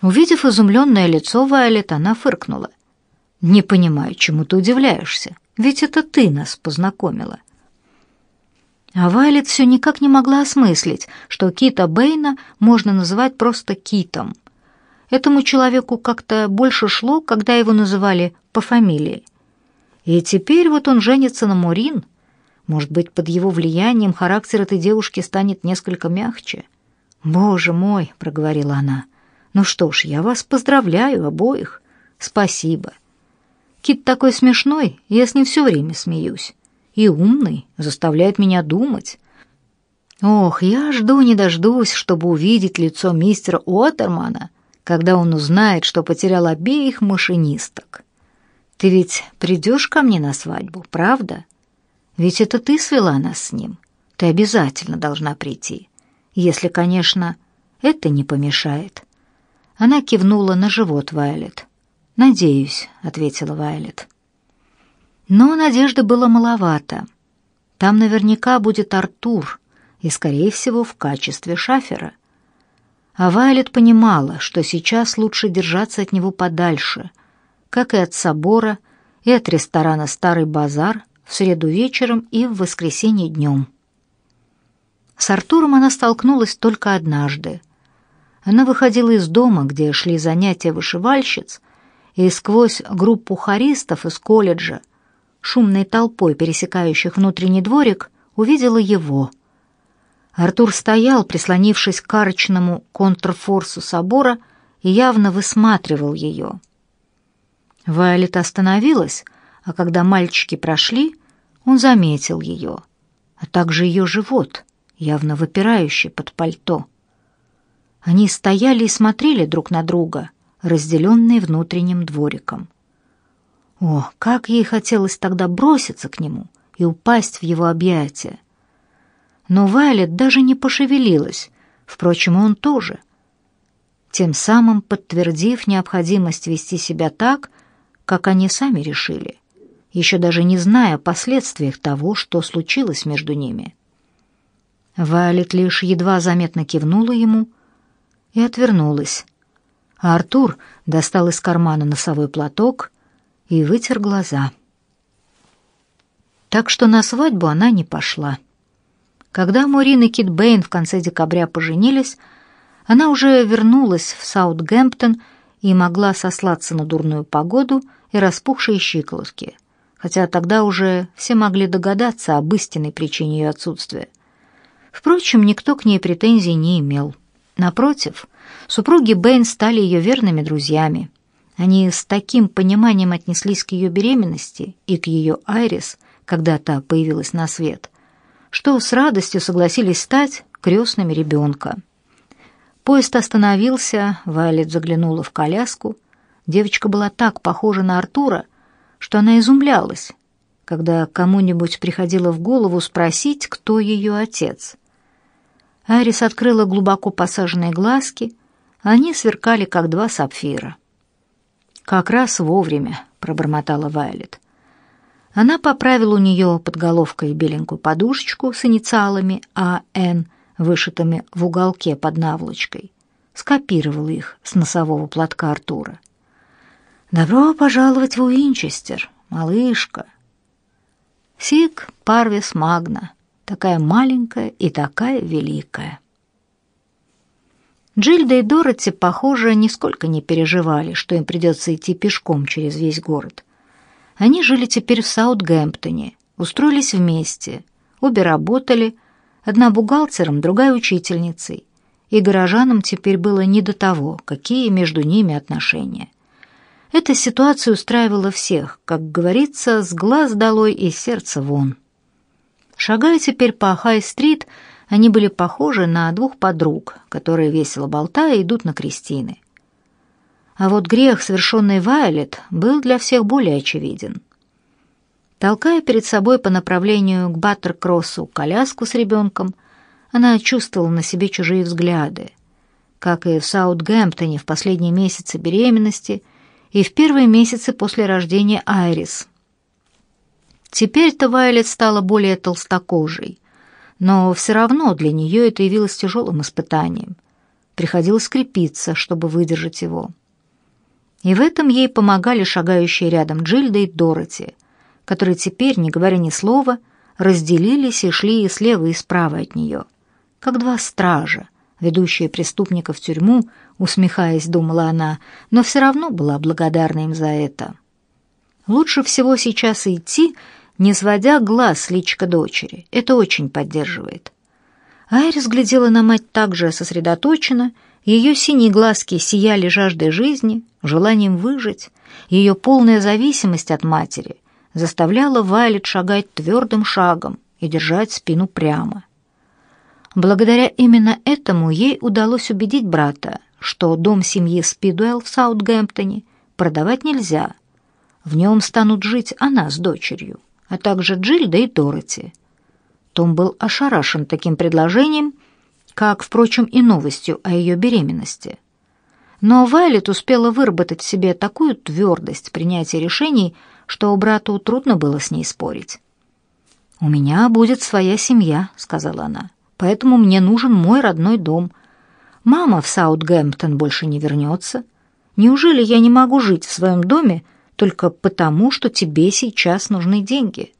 Увидев изумленное лицо Вайлет, она фыркнула. «Не понимаю, чему ты удивляешься, ведь это ты нас познакомила». А Вайлет все никак не могла осмыслить, что Кита Бэйна можно называть просто Китом. Этому человеку как-то больше шло, когда его называли по фамилии. И теперь вот он женится на Мурин. Может быть, под его влиянием характер этой девушки станет несколько мягче. «Боже мой!» — проговорила она. «Ну что ж, я вас поздравляю обоих. Спасибо. Кит такой смешной, я с ним все время смеюсь и умный, заставляет меня думать. Ох, я жду не дождусь, чтобы увидеть лицо мистера Уоттермана, когда он узнает, что потерял обеих машинисток. Ты ведь придешь ко мне на свадьбу, правда? Ведь это ты свела нас с ним. Ты обязательно должна прийти, если, конечно, это не помешает. Она кивнула на живот Вайлет. «Надеюсь», — ответила Вайлет. Но надежды было маловато. Там наверняка будет Артур, и, скорее всего, в качестве шафера. А Вайлет понимала, что сейчас лучше держаться от него подальше, как и от собора, и от ресторана «Старый базар» в среду вечером и в воскресенье днем. С Артуром она столкнулась только однажды. Она выходила из дома, где шли занятия вышивальщиц, и сквозь группу хористов из колледжа шумной толпой пересекающих внутренний дворик, увидела его. Артур стоял, прислонившись к арочному контрфорсу собора, и явно высматривал ее. Вайолет остановилась, а когда мальчики прошли, он заметил ее, а также ее живот, явно выпирающий под пальто. Они стояли и смотрели друг на друга, разделенные внутренним двориком. О, как ей хотелось тогда броситься к нему и упасть в его объятия. Но Вайлет даже не пошевелилась, впрочем, он тоже, тем самым подтвердив необходимость вести себя так, как они сами решили, еще даже не зная о последствиях того, что случилось между ними. Вайлет лишь едва заметно кивнула ему и отвернулась, а Артур достал из кармана носовой платок и вытер глаза. Так что на свадьбу она не пошла. Когда Морин и Кит Бэйн в конце декабря поженились, она уже вернулась в Саутгемптон и могла сослаться на дурную погоду и распухшие щиколотки, хотя тогда уже все могли догадаться об истинной причине ее отсутствия. Впрочем, никто к ней претензий не имел. Напротив, супруги Бэйн стали ее верными друзьями. Они с таким пониманием отнеслись к ее беременности и к ее Айрис, когда та появилась на свет, что с радостью согласились стать крестными ребенка. Поезд остановился, Вайлет заглянула в коляску. Девочка была так похожа на Артура, что она изумлялась, когда кому-нибудь приходило в голову спросить, кто ее отец. Айрис открыла глубоко посаженные глазки, они сверкали, как два сапфира. «Как раз вовремя», — пробормотала Вайлет. Она поправила у нее под головкой беленькую подушечку с инициалами А.Н., вышитыми в уголке под наволочкой. Скопировала их с носового платка Артура. «Добро пожаловать в Уинчестер, малышка!» Сик Парвис Магна, такая маленькая и такая великая. Джильда и Дороти, похоже, нисколько не переживали, что им придется идти пешком через весь город. Они жили теперь в Саутгемптоне, устроились вместе, обе работали, одна бухгалтером, другая учительницей, и горожанам теперь было не до того, какие между ними отношения. Эта ситуация устраивала всех, как говорится, с глаз долой и сердца вон. Шагая теперь по Хай-стрит, они были похожи на двух подруг, которые, весело болтая, идут на крестины. А вот грех, совершенный Вайолет, был для всех более очевиден. Толкая перед собой по направлению к Баттеркроссу коляску с ребенком, она чувствовала на себе чужие взгляды, как и в Саутгемптоне в последние месяцы беременности и в первые месяцы после рождения Айрис. Теперь-то Вайолет стала более толстокожей, но все равно для нее это явилось тяжелым испытанием. приходилось крепиться, чтобы выдержать его. И в этом ей помогали шагающие рядом Джильда и Дороти, которые теперь, не говоря ни слова, разделились и шли и слева, и справа от нее, как два стража, ведущие преступника в тюрьму, усмехаясь, думала она, но все равно была благодарна им за это. Лучше всего сейчас идти, не сводя глаз с личка дочери. Это очень поддерживает. Айрис глядела на мать так же сосредоточенно, ее синие глазки сияли жаждой жизни, желанием выжить, ее полная зависимость от матери заставляла Вайлет шагать твердым шагом и держать спину прямо. Благодаря именно этому ей удалось убедить брата, что дом семьи Спидуэлл в Саутгемптоне продавать нельзя. В нем станут жить она с дочерью, а также Джильда и Дороти. Том был ошарашен таким предложением, как, впрочем, и новостью о ее беременности. Но Вайлет успела выработать в себе такую твердость принятия решений, что брату трудно было с ней спорить. «У меня будет своя семья», — сказала она поэтому мне нужен мой родной дом. Мама в Саутгемптон больше не вернется. Неужели я не могу жить в своем доме только потому, что тебе сейчас нужны деньги?»